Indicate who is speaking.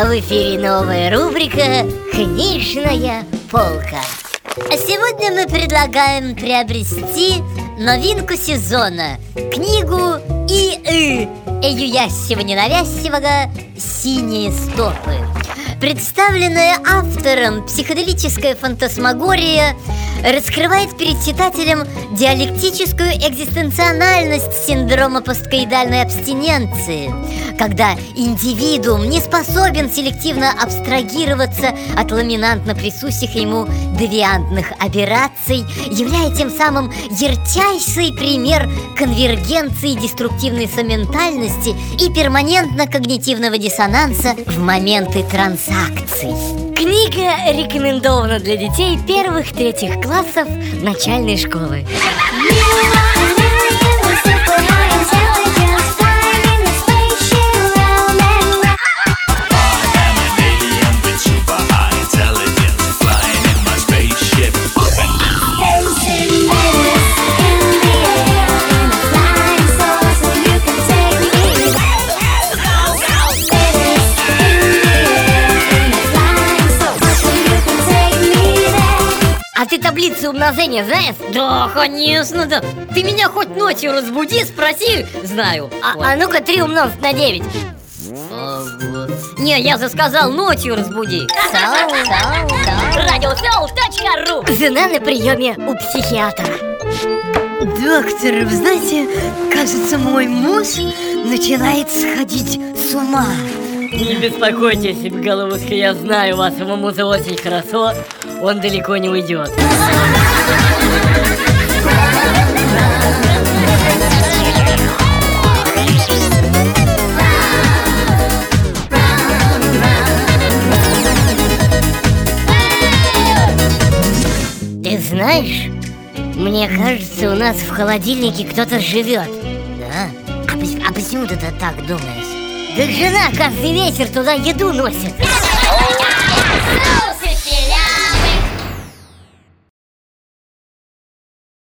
Speaker 1: в эфире новая рубрика «Книжная полка». А сегодня мы предлагаем приобрести новинку сезона Книгу И.И. Эюящего ненавязчивого «Синие стопы» Представленная автором психоделическая фантасмагория раскрывает перед читателем диалектическую экзистенциональность синдрома посткоидальной абстиненции, когда индивидуум не способен селективно абстрагироваться от ламинантно присущих ему девиантных операций, являя тем самым ярчайший пример конвергенции деструктивной саментальности и перманентно-когнитивного диссонанса в моменты трансакций. Книга рекомендована для детей первых-третьих классов начальной школы. Таблицы умножения знаешь?
Speaker 2: Да, конечно, да. Ты меня хоть ночью разбуди, спроси, знаю.
Speaker 1: А,
Speaker 2: Вот.
Speaker 1: а ну-ка три умножить на 9
Speaker 2: Не, я же сказал ночью разбуди. Радиосоул.ру
Speaker 1: Жена на приеме у психиатра
Speaker 3: Доктор, вы знаете, кажется, мой муж начинает сходить с ума
Speaker 2: Не беспокойтесь, головушка, я знаю вашего мужа очень хорошо. Он далеко не уйдет.
Speaker 1: Ты знаешь, мне кажется, у нас в холодильнике кто-то живет
Speaker 3: Да?
Speaker 1: А, а почему ты так думаешь? Да жена каждый вечер туда еду носит